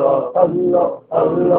اللہ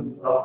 الله